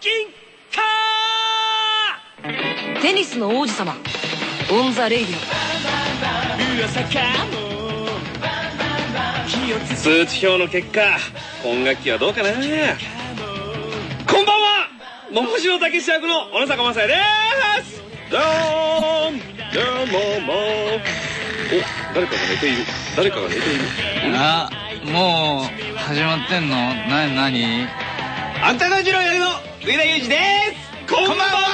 金貨テニスの王子様。オン・ザ・レイディ噂かも。気をつ数値表の結果今学期はどうかな。こんばんは。桃城武史役の小野坂雅也です。どーん。どうももお誰かが寝ている。誰かが寝ている。あもう始まってんの？ななにあんたの次郎役の上田裕二です。こんばんは。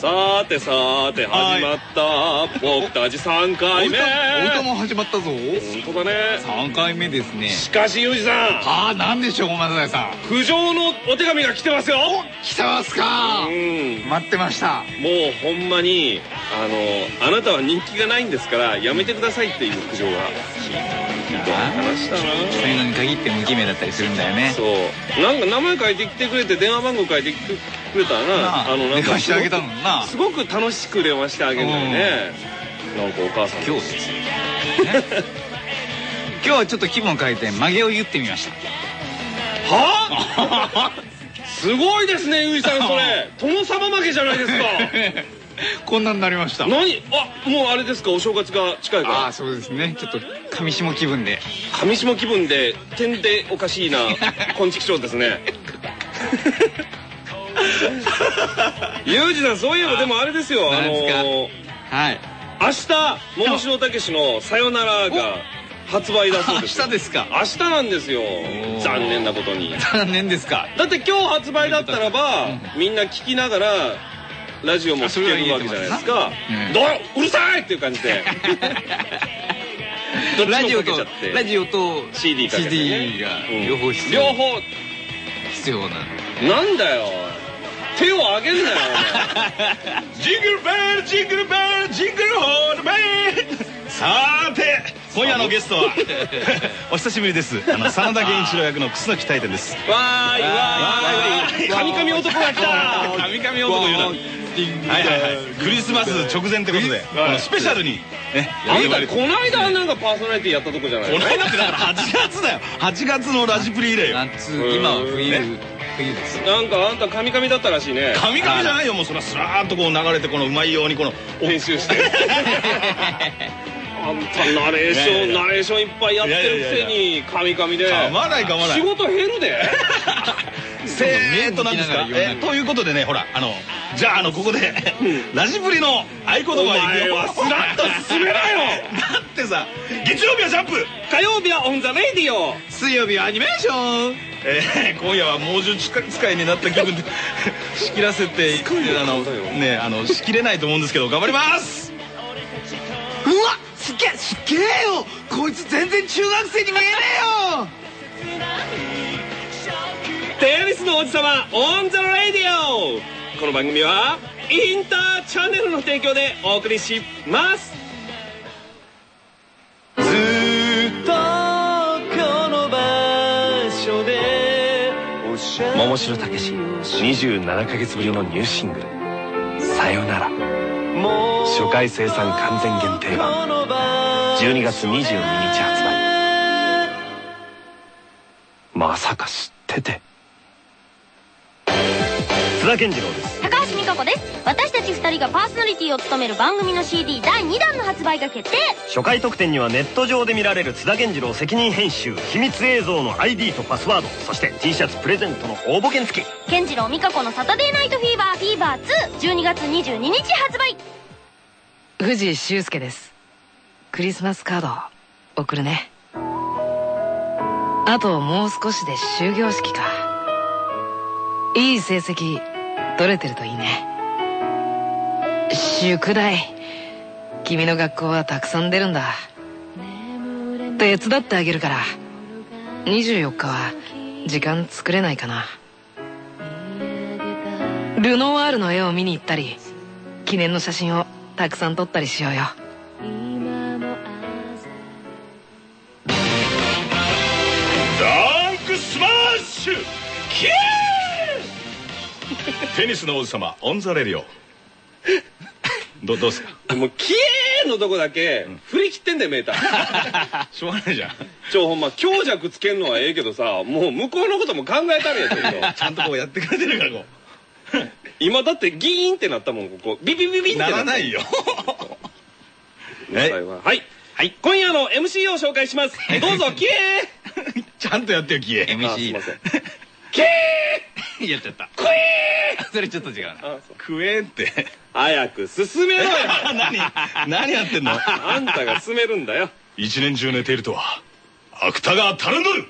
さーてさーて始まった僕たち3回目。お歌も始まったぞ。本当だね。3回目ですね。しかしユージさん。はあなんでしょう小松田さん。苦情のお手紙が来てますよ。来てますか。うん。待ってました。もうほんまにあのあなたは人気がないんですからやめてくださいっていう苦情が。ひどい話だそういうのに限って無記名だったりするんだよね。なそう。なんか名前書いてきてくれて電話番号書いてきてくれたらななあ。あのなんかしてあげたのにな。すごく楽しく電話してあげるんだよねなんかお母さん。今日です 今日はちょっと気分変えて曲げを言ってみました。はあ？すごいですねゆいさんそれ。殿様負けじゃないですか。こんなになりました。何？あもうあれですかお正月が近いから。ああそうですね。ちょっと上下気分で。上下気分で点でおかしいな昆虫賞ですね ユージさんそういえばでもあれですよあのーはい。明日桃城武史の「さよなら」が発売だそう明です日ですか？明日なんですよ。ー。残念なことに。残念ですか？だって今日発売だったらばみんな聞きながらラジオも聞けるわけじゃないですか。うん。どううるさいっていう感じで。ラジオとかけちゃって。ラジオと CD かけてね。CD がうん。両方必要。両方。必要ななんだよ手を上げんなよ ジングルベルジングルベルジングルホールベル。さーて今夜のゲストは。お久しぶりです。あの真田源一郎役の楠木大天です。お前わーい。わーい。神々男が来た。神々男言うなは。いはいはい。クリスマス直前ってことで。スペシャルにねあんたこの間なんかパーソナリティやったとこじゃない？この間ってだから8月だよ。8月のラジプリ以来よ。夏今は冬冬です。なんかあんた神々だったらしいね。神々じゃないよもうそれはスラーっとこう流れてこのうまいようにこの編集して。あんたナレーションナレーションいっぱいやってるくせに神々で。噛まない噛まない仕事減るで。えーっとなんですか？えーということでねほらあのじゃああのここでラジプリの合言葉いくよ。はスラッと進めなよ。だってさ月曜日はジャンプ。火曜日は On the Radio。水曜日はアニメーションえー今夜は猛獣使いになった気分で 仕切らせてあのねあの仕切れないと思うんですけど頑張ります。うわすっげえすっげえよ。こいつ全然中学生に見えねえよ。テニスの王子様オンザラディオ。この番組はインターチャンネルの提供でお送りします桃城武史27ヶ月ぶりのニューシングル「さよなら」初回生産完全限定版。12月22日発売。まさか知ってて。津田健次郎です。高橋美香子です私たち2人がパーソナリティを務める番組の CD 第2弾の発売が決定。初回特典にはネット上で見られる津田健次郎責任編集秘密映像の ID とパスワードそして T シャツプレゼントの応募券付き健次郎美香子のサタデーナイトフィーバーフィーバー212月22日発売藤井修介です。クリスマスカード送るねあともう少しで終業式かいい成績取れてるといいね。宿題。君の学校はたくさん出るんだ。手伝ってあげるから。24日は時間作れないかな。ルノワールの絵を見に行ったり記念の写真をたくさん撮ったりしようよ。テニスの王子様 On the Radio。どどうですかもうキエ円のとこだけ振り切ってんだよメーター。しょうがないじゃん。ちょほんま強弱つけんのはええけどさもう向こうのことも考えたれやちょっと。ちゃんとこうやってくれてるからこ 今だってギーンってなったもんここ。ビビビビってならないよ。は。い。はい、はい、今夜の MC を紹介します。どうぞキレ ちゃんとやってよキエー。あすい MC ませんキレやっちゃった。ークイ それちょっと違うな。ーあそう。食えって。早く進めろよ。何何やってんの？あんたが進めるんだよ。一年中寝ているとは芥川頼む！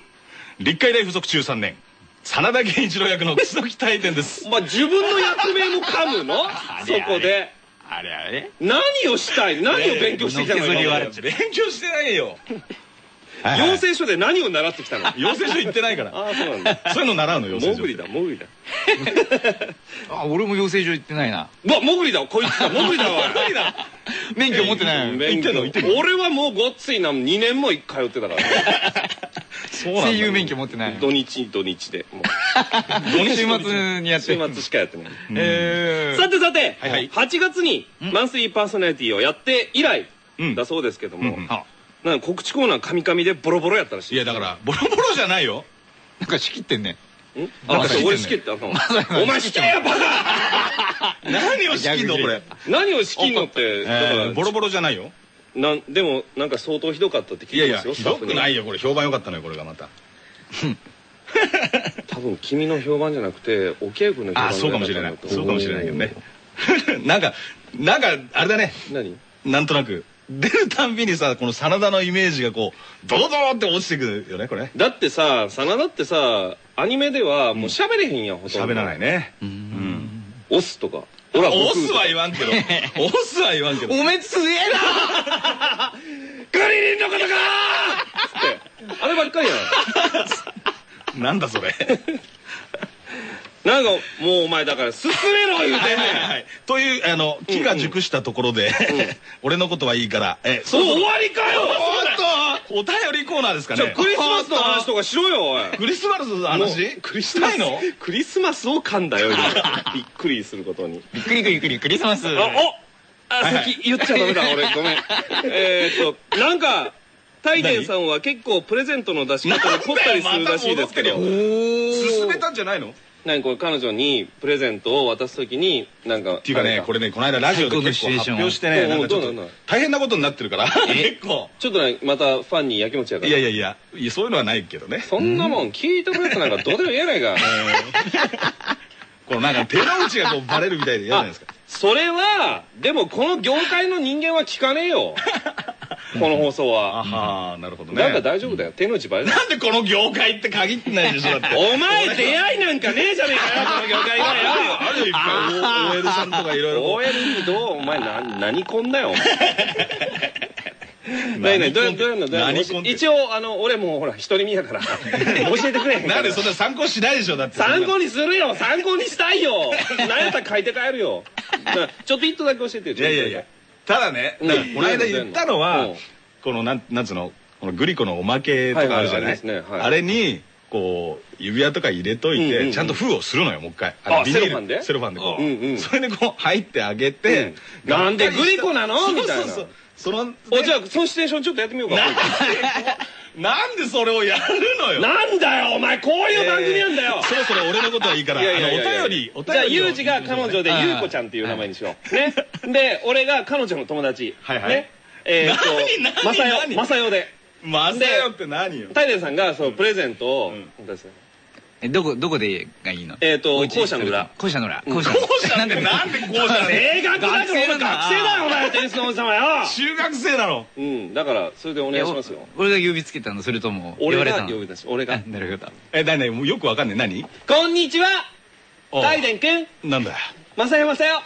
立海大附属中3年真田源一郎役の楠木大天です。お前自分の役名も噛むの？そこで。あれあれ。何をしたい？何を勉強してきたの？勉強してないよ養成所で何を習ってきたの？養成所行ってないから。ああそうなんだ。そういうの習うの養成所モグリだモグリだ。あ俺も養成所行ってないな。うわモグリだこいつだ。モグリだわ。免許持ってない免許。行ってんの？俺はもうごっついな2年も通ってたから声優免許持ってない土日土日で。もう。週末にやって。週末しかやってない。えー。さてさて、はいはい。8月にマンスリーパーソナリティをやって以来うん。だそうですけども、なんか告知コーナーカミカミでボロボロやったらしい。いやだからボロボロじゃないよ。なんか仕切ってんねん。な俺仕切ってあかん。わお前仕切れよバカ何を仕切んのこれ。何を仕切んのってだからえーボロボロじゃないよ。なんでもなんか相当ひどかったって聞いてますよやひどくないよよこれ。評判良かったのよこれがまた。多分君の評判じゃなくてお稽古の評判あそうかもしれない。そうかもしれないけどね。なんかなんかあれだね。何？なんとなく出るたんびにさこの真田のイメージがこうドドドーって落ちてくるよねこれ。だってさ真田ってさアニメではもう喋れへんやんほとんど。喋らないね。オスとか。ほらオスは言わんけど。オスは言わんけど。おめつえな！グリリンのことかー！って。あればっかりやん。なんだそれなんかもうお前だから進めろ言うてんねんはいというあの木が熟したところで俺のことはいいから。えそう終わりかよおっとお便りコーナーですかね。じゃあクリスマスの話とかしろよおい。クリスマスの話？クリスマスしたいの？クリスマスを噛んだよ今。びっくりすることに。びっくりくりくりクリスマス。あおあはいはい。先言っちゃダメだ俺。ごめん。えーっとなんか大伝さんは結構プレゼントの出し方に凝ったりするらしいですけど。進めたんじゃないの？っ何これ彼女にプレゼントを渡すときになんかっていうかねこれねこの間ラジオで結構発表してねなんかちょっと大変なことになってるから。結構。ちょっとねまたファンにやきもちやから。いやいやいやいやそういうのはないけどね。そんなもん聞いてくれたなんかどうでもええやないかこのなんか手の内がこうバレるみたいで嫌じゃないですか。それはでもこの業界の人間は聞かねえよこの放送は。あはーなるほどね。なんか大丈夫だよ。手の内バレないなんでこの業界って限ってないでしょだって。お前出会いなんかねえじゃねえかよこの業界が。よあるよいっぱい OL さんとかいろいろこ OL にどうお前な何こんだよお前う何何どうやどうやんの一応あの俺もうほら独り身やから教えてくれへんなんでそんな参考しないでしょだって参考にするよ参考にしたいよ何やったら書いて帰るよちょっと一個だけ教えてよいやいやいやただねうん。だからこの間言ったのうはん。このなんなんつうの？このグリコのおまけとかあるじゃない？あれにこう指輪とか入れといてちゃんと封をするのよもう一回。あのビニールセロファンで？セロファンでこう。うんうん。それでこう入ってあげてうん。なんでグリコなの？みたいな。そうそうそのおじゃあそのシチュエーションちょっとやってみようかなんでそれをやるのよ？なんだよお前こういう番組なんだよ。そろそろ俺のことはいいから。お便りお便りじゃあをユージが彼女ではいユウコちゃんっていう名前にしよう。ね。で俺が彼女の友達。はいはい。ね。えーっとマサヨ何？マサヨで。まさよって何よ？大伝さんがそうプレゼントを出すえどこどこでがいいの？えーと校舎の裏。校舎の裏。校舎なんでなんで校舎なの映画だから学学生だよお前テニスの王子様よ中学生なのうん。だからそれでお願いしますよ。俺が指つけたの？それとも言俺が呼び出し俺が。あなるほど。え何何もうよくわかんない。何？こんにちは。大伝くんなんだ？よマサヨマサヨ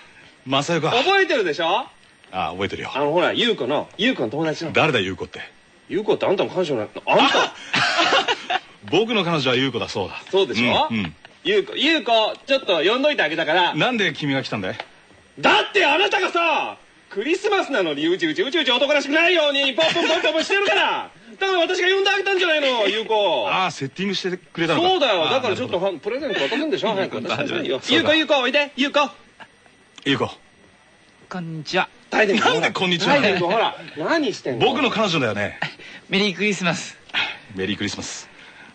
まさよか。覚えてるでしょ？あ覚えてるよ。あのほらユウコの。ユウコの友達の。誰だ優子って？ユウコってあんたの彼女なのあんた 僕の彼女は優子だそうだ。そうでしょ？うんうん。ユウコユウコちょっと呼んどいてあげたから。なんで君が来たんだい？だってあなたがさクリスマスなのにうちうちうちうち男らしくないようにポッポンポッポンポンしてるから。だから私が呼んであげたんじゃないのユウコああセッティングしてくれたのか。そうだよ。だからちょっとプレゼント渡すんでしょ？早く。渡してくださいよそうだ。ユウコユウコおいで。ユウコほど優子。こんにちは。大伝君なんでこんにちは？大伝君ほら何してんの？僕の彼女だよね。メリークリスマス。メリークリスマス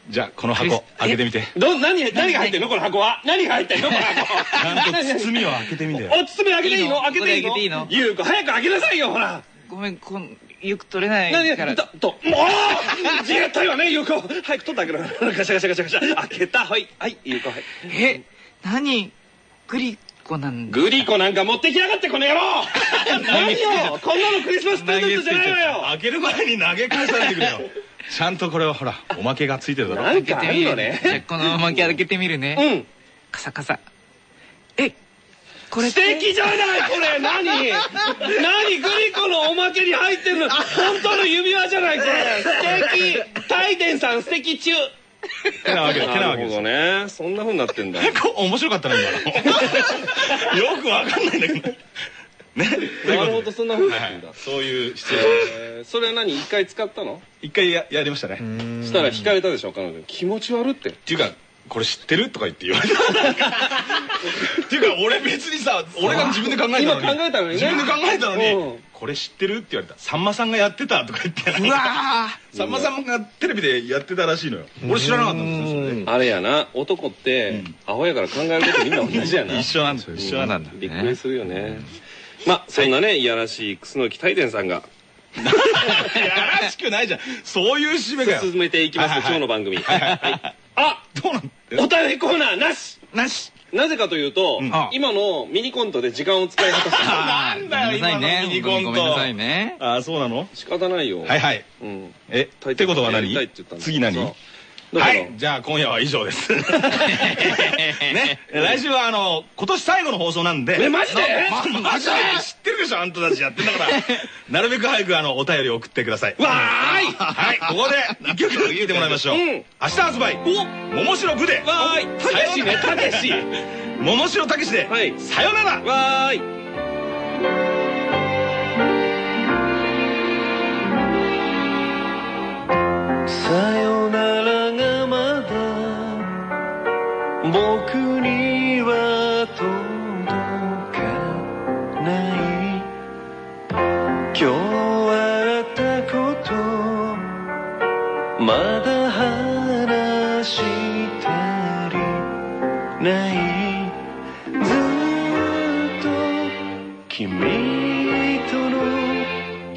じゃあこの箱開けてみて。ど何何が入ってんの？この箱は？何が入ってんの？この箱。ちゃんと包みを開けてみてよ。お包み開けていいの？開けていいの？ゆう子早く開けなさいよほら。ごめんこんよく取れない何から。とともう！絶対はねゆう子。早く取ってあげろ。ガシャガシャガシャガシャ。開けた。はい。はいゆう子はい。え何？グリコなんだ。グリコなんか持ってきやがってこの野郎！何？よ？こんなのクリスマスプレゼントじゃないわよ！開ける前に投げ返さないでくれよちゃんとこれはほら おまけがついてるだろ？なんかある開けてみるのね。じゃあこのおまけ開けてみるね。うん。カサカサ。えこれっ素て敵じゃないこれ。何？何？グリコのおまけに入ってるの？本当の指輪じゃないこれ。素敵。大伝さん素敵中。てなわけでてなわけですねそんな風になってんだ。面白かったな今の。よくわかんないんだけどなるほどそんな風になってんだ。そういうシチュエーション。えーそれは何？一回使ったの？一回ややりましたね。したら引かれたでしょ彼女。気持ち悪って。っていうかこれ知ってる？とか言って言われた。っていうか俺別にさ俺が自分で考えたのに。今考えたのにね。自分で考えたのに、うん。これ知ってる？って言われた。さんまさんがやってたとか言ってうわさんまさんがテレビでやってたらしいのよ。俺知らなかったんですよそれで。あれやな。男ってアホやから考えることみんな同じやな。一緒なんですよ一緒なんだびっくりするよねまあそんなねいやらしい楠木大伝さんが。いやらしくないじゃん。そういう締めがよ。進めていきますはいはい今日の番組。はいあどうなんお便りコーナーなし。なし。なぜかというとん。今のミニコントで時間を使い果たした なんだよ今のねミニコント。ごめんなさいね。ああそうなの？仕方ないよ。はいはい。うん。えってことは何？次何？はいじゃあ今夜は以上です。ね来週はあの今年最後の放送なんで。えマジで？まマジで？知ってるでしょあんたたちやってんだから。なるべく早くあのお便りを送ってください。わーい。はい。ここで一曲聴いてもらいましょう。うん。明日発売。お。桃城部で。わーい。たけしねたけし。桃城たけしではい。さよなら。わーい。さよなら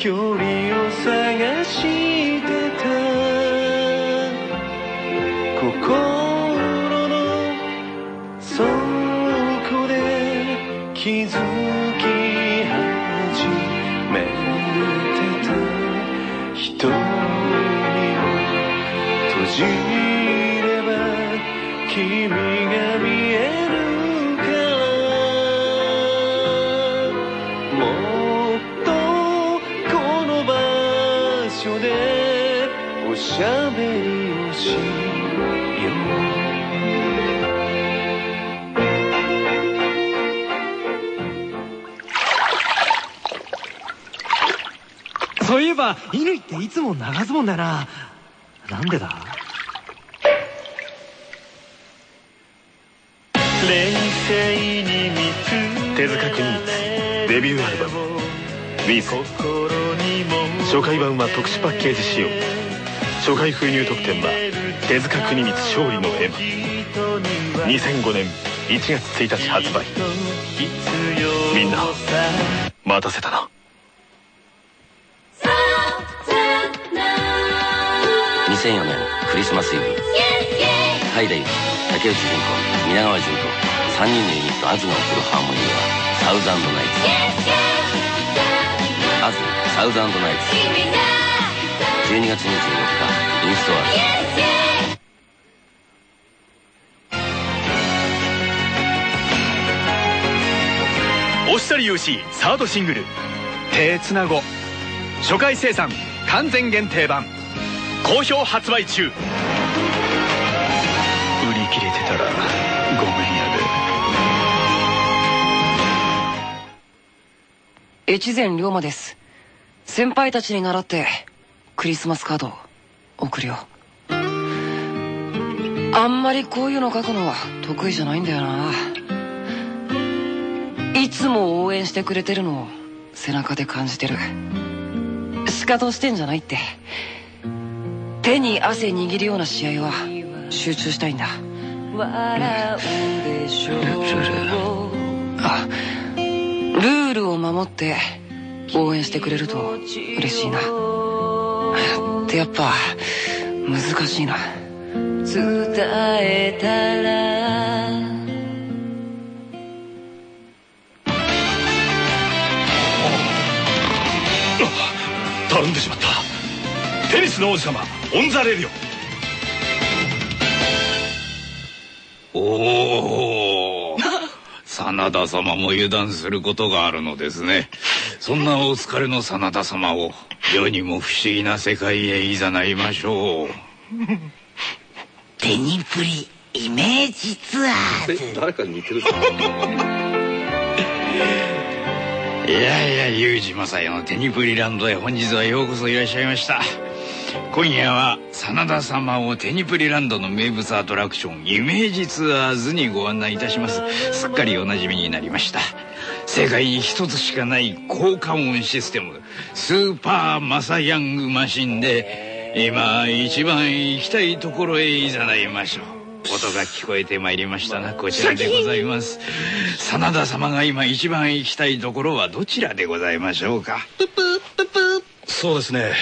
距離を探してた。心えば乾っていつも長ズボンだよな。なんでだ？冷静に見つ手塚国光デビューアルバム「ウィーズ初回版は特殊パッケージ仕様。初回封入特典は手塚国光勝利の絵馬。2005年1月1日発売。みんな待たせたな2004年クリスマスイブ。ハイレイ。竹内純子。皆川純子。3人のユニット。アズが送るハーモニーは。サウザンドナイツ。アズサウザンドナイツ。12月24日。インストア。押したり UC サードシングル「手つなご」初回生産。完全限定版。好評発売中。売り切れてたらごめんやで。越前龍馬です。先輩たちに習ってクリスマスカード送るよ。あんまりこういうの書くのは得意じゃないんだよな。いつも応援してくれてるのを背中で感じてる。仕方してんじゃないって。手に汗握るような試合は集中したいんだ。ルールあルールを守って応援してくれると嬉しいな。ってやっぱ難しいな。伝えたら。たるんでしまった。テニスの王子様 On the Radioオおお真田様も油断することがあるのですね。そんなお疲れの真田様を世にも不思議な世界へいざないましょう。テニプリイメージツアーズ。誰かに似てるいやいやユージマサヤのテニプリランドへ本日はようこそいらっしゃいました今夜は真田様をテニプリランドの名物アトラクションイメージツアーズにご案内いたします。すっかりおなじみになりました。世界に一つしかない効果音システムスーパーマサヤングマシンで今一番行きたいところへいざないましょう。音が聞こえてまいりましたなこちらでございます。真田様が今一番行きたいところはどちらでございましょうか？そうですね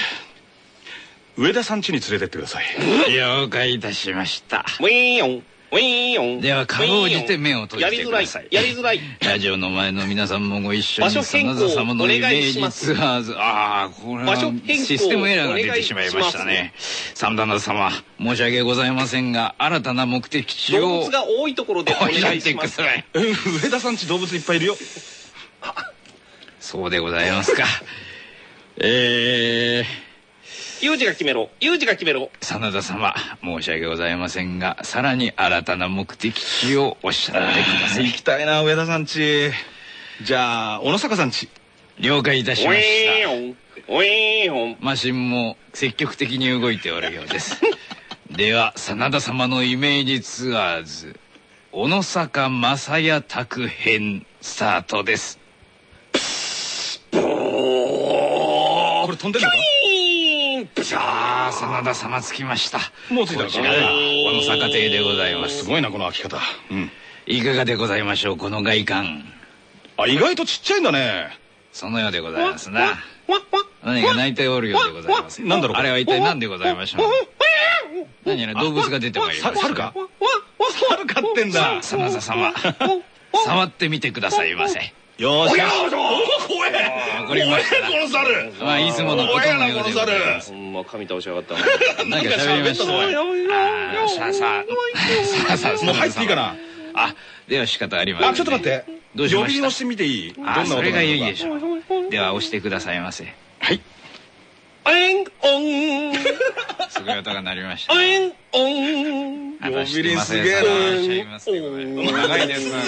上田さん家に連れてってください。了解いたしました。ウィーン。ウィーン。ではかろうじて目を閉じてください。やりづらい。やりづらい。ラジオの前の皆さんもご一緒に場所変更真田様のイメお願いージしますツアーズ。ああこれはシステムエラーが出てしまいましたね。真田様申し訳ございませんが新たな目的地を動物が多いところでおお願願いしてくだいしますさい。上田さんち動物いっぱいいるよ。そうでございますか。えユージが決めろ。ユージが決めろ。ー、真田様申し訳ございませんがさらに新たな目的地をおっしゃってください。行きたいな上田さんち。じゃあ小野坂さんち。了解いたしまウした。マシンも積極的に動いておるようです。では真田様のイメージツアーズ小野坂正也宅編スタートです。これ飛んでるのかさあ真田様着きました。もう着いたこちらが小野坂邸でございます。すごいなこの開き方。うん。いかがでございましょうこの外観。あ意外とちっちゃいんだね。そのようでございますな。何が泣いておるようでございます。なんだろうあれは一体何でございましょう何やら動物が出てまいりました。猿か？猿飼ってんだ。真田様。触ってみてくださいませよーし怖えわかりました。この猿まあいつものことのようでございますほんま髪倒しやがった。な何か喋りました。さあさあさあさあ。もう入っていいかな？あでは仕方ありませんあちょっと待って。どうしました？呼び押してみていい？あ音それがいいでょしょう。では押してくださいませ。はい。オエンオン。すごい音が鳴りましたオエンオン。呼び鈴すげえな。長いですな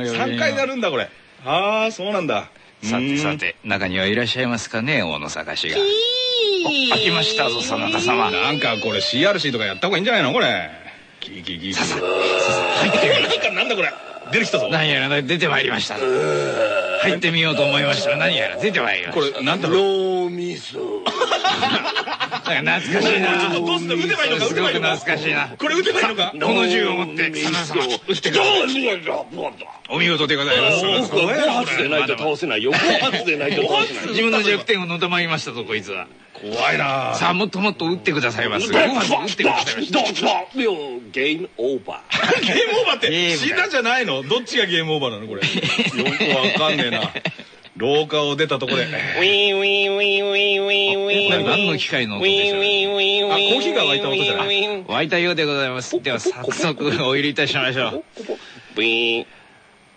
3回なるんだこれああそうなんだ。さてさて中にはいらっしゃいますかね大野坂氏がお開きましたぞ真田様。なんかこれ CRC とかやった方がいいんじゃないのこれ。キーキーキーキー入ってなんだこれ出てきたぞ何やら出てまいりました。入ってみようと思いました。ら何やら出てまいりまこした。れなんだろう脳みそ懐かしいな。ちょっとどうする撃てばいいのか撃てばいいのか。懐かしいな。これ撃てばいいのか。この銃を持って真田様撃ってくだお見事でございます。5発でないと倒せないよ。5発でないと倒せない自分の弱点をのたまりましたぞこいつは。怖いな。さあもっともっと撃ってくださいます。5発撃ってくださいゲームオーバーゲームオーバーって死んだんじゃないの？どっちがゲームオーバーなのこれ？よくわかんねえな廊下を出たとこでウィーンウィーンウィーンウィーンウィーン。ウィーン何の機械の音でしょうウィーンウィーンウィーンあコーヒーが沸いた音じゃない。ウィーン湧いたようでございます。では早速お入れいたしましょうウィーン。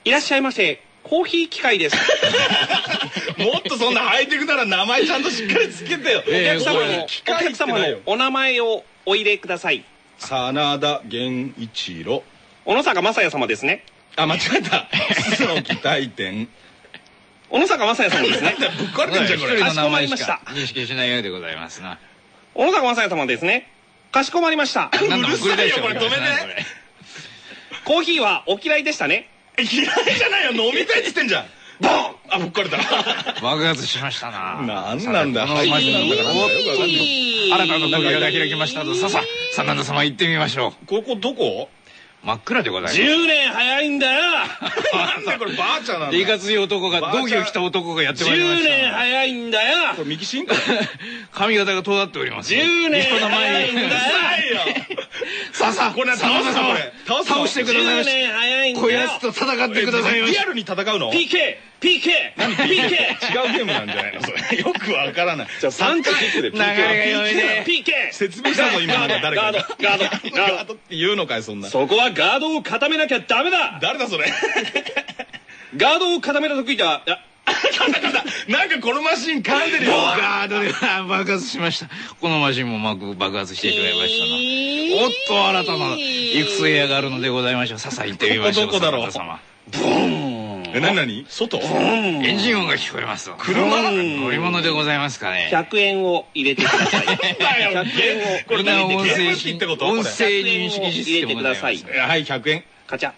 いらっしゃいませ。コーヒー機械です。もっとそんなハイテクなら名前ちゃんとしっかりつけてよ。お ええ客様に機お械客様のお名前をお入れください。真田源一郎。小野坂正也様ですね。あ間違えた。楠木大天小野坂正也様ですね。ぶっ壊れてんじゃんこれ。一人の名前しかしこか認識しないようでございますな。小野坂正也様ですね。かしこまりました。うるさいよこれ。止めてコーヒーはお嫌いでしたね。嫌いじゃないよ飲みたいっつってんじゃん。ボン！あぶっかれた。爆発しましたな。なんなんだこのマシンなんだから。はい新たな扉が開きましたとさあさあ真田様行ってみましょうここどこ真っ暗でございます。10年早いんだよ。なんだこればあちゃんなんだいかつい男が道着を着た男がやってまいりま10した。年早いんだよこれ右進行？髪型が尖っております。10年早いんだよ。さあさあこれ真田様これ倒すの倒してくださいま10し年早いんだよ。こやつと戦ってください。リアルに戦うの？PK PK 何 PK 違うゲームなんじゃないの？それ。よくわからない。じゃあ3回。キックで流れが読めね PK 説明したぞ今のが誰かガード。ガード。ガード。ガードって言うのかいそんな。そこはガードを固めなきゃダメだ。誰だそれ？ガードを固めた時だあ なんかこのマシン噛んでるよ。ガードで爆発しました。このマシンもまく爆発してしまいましたなおっと新たな行く末屋があるのでございましょう。さあさあ行ってみましょう。どこだろう？真田様え何何？外？エンジン音が聞こえます車？乗り物でございますかね。100円を入れてください。だよ100円をこれ何？音声ってこと？音こ声認識システム入れてくはい100円。カチャ。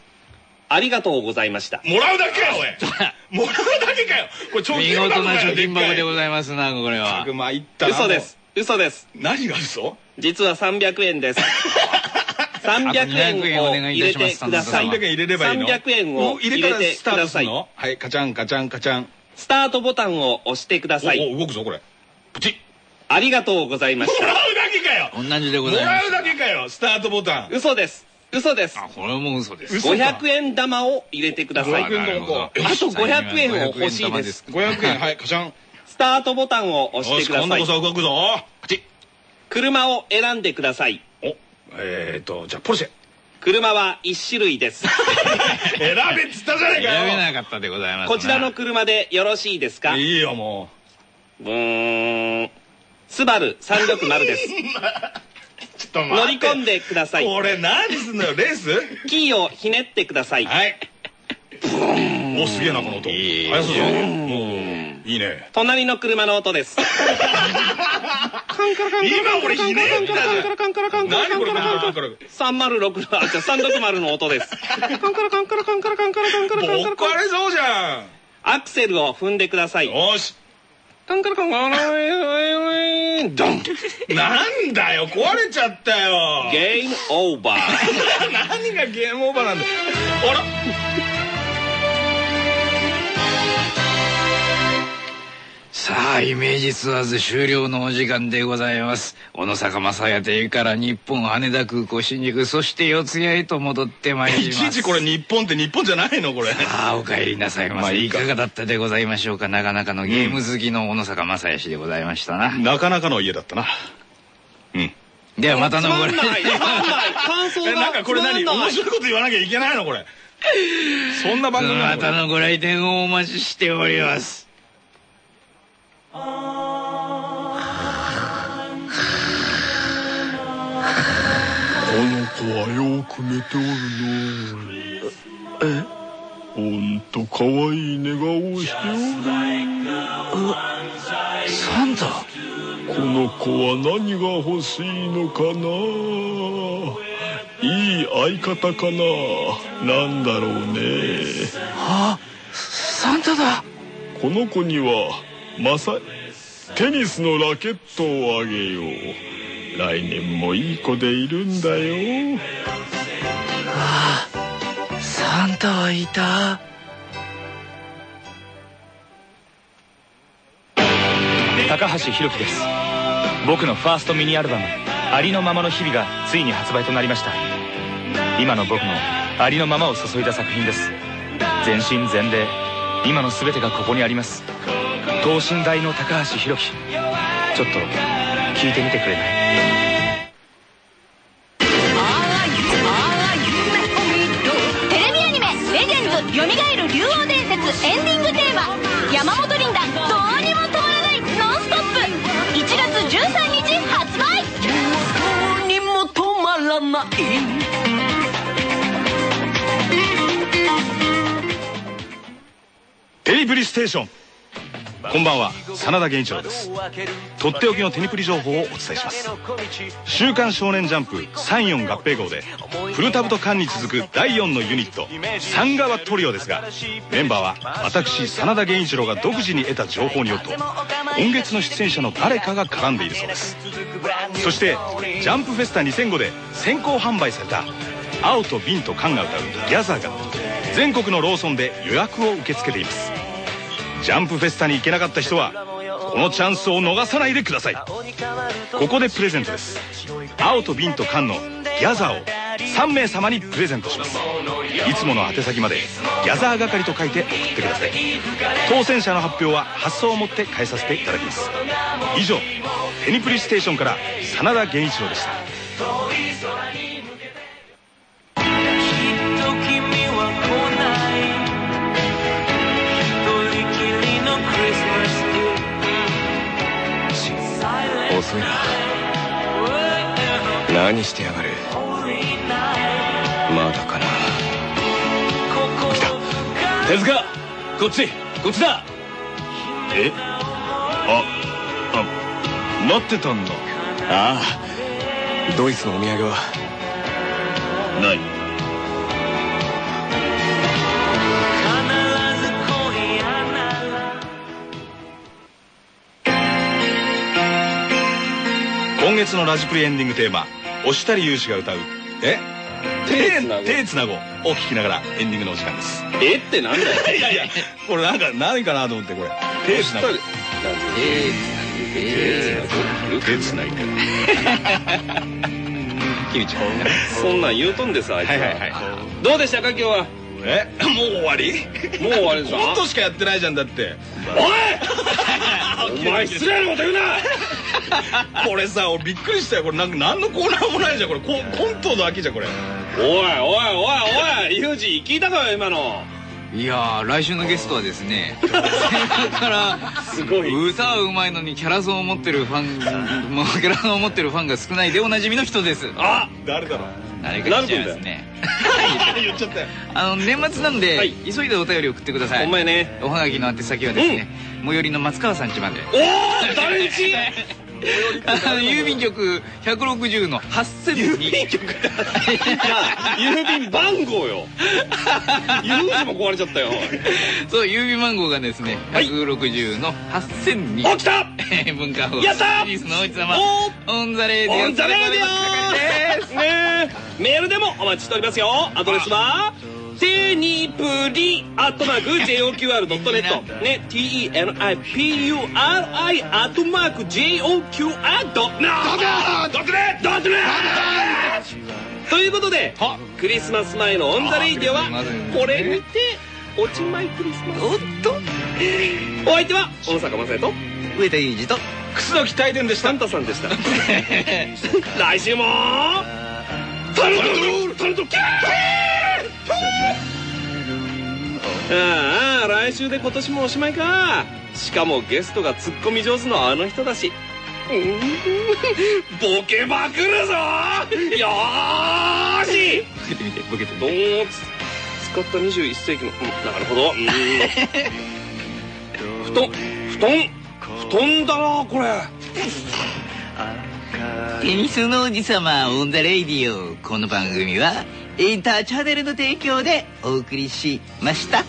ありがとうございました。もらうだけかよおい。もらうだけかよ。これ貯見事な貯金箱でございますなこれは。100万いったな嘘です。嘘です。何が嘘？実は300円です300円を入れてください。300円入れればいいの300円を入れてスターくださいはいカチャンカチャンカチャン。スタートボタンを押してください。おお動くぞこれ。プチ。ッありがとうございました。もらうだけかよ。同じでごもざいます。らうだけかよ。スタートボタン。嘘です。嘘です。あこれも嘘です。嘘か。500円玉を入れてください。500円玉かあと500円を欲しい500円玉です。500円はいカチャン。スタートボタンを押しよてください。し今度こそ動くぞ。プチ。ッ車を選んでくださいおえーとじゃあポルシェ。車は1種類です。選べっつったじゃねえ選べかなかったでございますこちらの車でよろしいですか？よいいよもう。ーんスバル。360です。う ちょっと乗り込んでください。これ何すんのよレース？キーをひねってください。はい。おすげえなこの音。いい。速そうぞいいね。隣の車の音です 今俺ひねったじゃんカンカラカンカラカン何これカラカンカラ何これ306のあじゃあ360の音ですカンカラカンカラカンカラカンカラカンカラカンカラカンかれそうじゃんアクセルを踏んでくださいよしカンカラカンカラドンなんだよ壊れちゃったよゲームオーバー何がゲームオーバーなんだあらさあイメージツアーズ終了のお時間でございます。小野坂正也邸から日本羽田空港新宿そして四谷へと戻ってまいりいます。ちいちこれ日本って日本じゃないのこれ。ああお帰りなさいませ、いまあいいか。かがだったでございましょうか？なかなかのゲーム好きの小野坂正也氏でございましたな、なかなかの家だったな。うん。ではまたつのご来まんないつまんない。感想えなんかがこれ何？面白いこと言わなきゃいけないのこれ。そんな番組なまのこれ。たのご来店をお待ちしておりますはよく寝ておるの。えほんとかわいい寝顔をしておる。サンタ。この子は何が欲しいのかな。いい相方かな。なんだろうね。あサンタだ。この子にはまさテニスのラケットをあげよう。来年もいい子でいるんだよ。サンタはいた。高橋宏樹です。僕のファーストミニアルバム「ありのままの日々」がついに発売となりました。今の僕のありのままを注いだ作品です。全身全霊今の全てがここにあります等身大の高橋宏樹。ちょっと聞いてみてくれない？テレビアニメ「レジェンズよみがえる竜王伝説」エンディングテーマ山本リンダどうにも止まらないノンストップ1月13日発売どうにも止まらないテリプリステーションこんばんは。真田源一郎です。とっておきのテニプリ情報をお伝えします「週刊少年ジャンプ34合併号」でプルタブと缶に続く第4のユニット三川トリオですがメンバーは私真田源一郎が独自に得た情報によると今月の出演者の誰かが絡んでいるそうです。そしてジャンプフェスタ2005で先行販売された青と瓶と缶が歌う「ギャザー」が全国のローソンで予約を受け付けています。ジャンプフェスタに行けなかった人はこのチャンスを逃さないでください。ここでプレゼントです。青と瓶と缶のギャザーを3名様にプレゼントします。いつもの宛先までギャザー係と書いて送ってください。当選者の発表は発送をもって返させていただきます。以上テニプリステーションから真田源一郎でした。遅いな何してやがる。まだかな。来た。手塚こっち。こっちだ。え？ああ待ってたんだ。ああドイツのお土産は。ない月のラジプリエンディングテーマ押したり勇士が歌う。え？手つなご手つなごを聞きながらエンディングのお時間です。え？ってなんだよ。いやいやこれなんか何かなと思ってこれ。手つなご手つなぎ君ちゃんそんなん言うとんですあいつは。どうでしたか今日は？え？もう終わり？もう終わりでしょコントしかやってないじゃんだって。おい！お前失礼なこと言うな これさ俺びっくりしたよ。これなんか何のコーナーもないじゃん。これココントだけじゃんこれ。おいおいおいおいユージ聞いたかよ今の。いやー来週のゲストはですね背中からすごい。歌はうまいのにキャラソンを持ってるファンもうキャラソンを持ってるファンが少ないでおなじみの人です。あ誰だろう。誰か来ちゃいますね。言っちゃったよ。あの年末なんで、はい。急いでお便り送ってください。お前ね。おはがきの宛先はですね、最寄りの松川さん家まで。おお誰んち郵便局160の8002郵便局だ郵便番号よ。ユージも壊れちゃったよ。そう郵便番号がですねはい。160の8002お来た！文化放送やった！スの王子様。お On the Radio On the Radiオ！メールでもお待ちしておりますよ。アドレスは？テニプリアットマーク JOQR.net ね TENIPURI アットマーク JOQR.net ということでクリスマス前の On the Radio はこれにておちまいクリスマス。おっと。お相手は小野坂昌也と上田祐司と楠大典でした。サンタさんでした。来週もタルトタルトキャー ああ来週で今年もおしまいか。しかもゲストがツッコミ上手のあの人だし。うーんボケまくるぞ。よーし。ボケてみてボケて。みどてう使った21世紀の、うん、なるほど。うん。布団布団布団だなこれ。テニスの王子様オンザレイディオ。この番組はインターチャネルの提供でお送りしました。